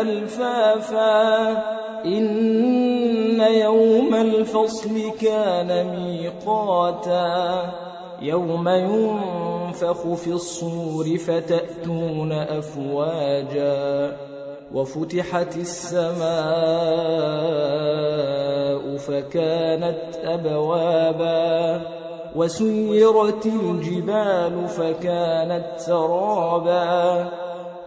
ألفافا إن يوم الفصل كان ميقاتا. يوم ينفخ في الصور فتأتون أفواجا. وفتحت السماء فكانت أبوابا. وسيرت الجبال فكانت سرابا.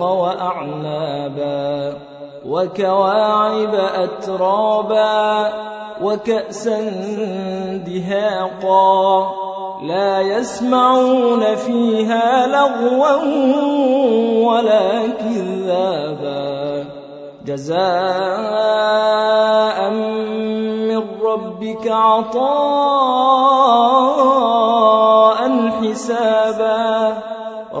وأعنابا وكواعب أترابا وكأسا دهاقا لا يسمعون فيها لغوا ولا كذابا جزاء من ربك عطاء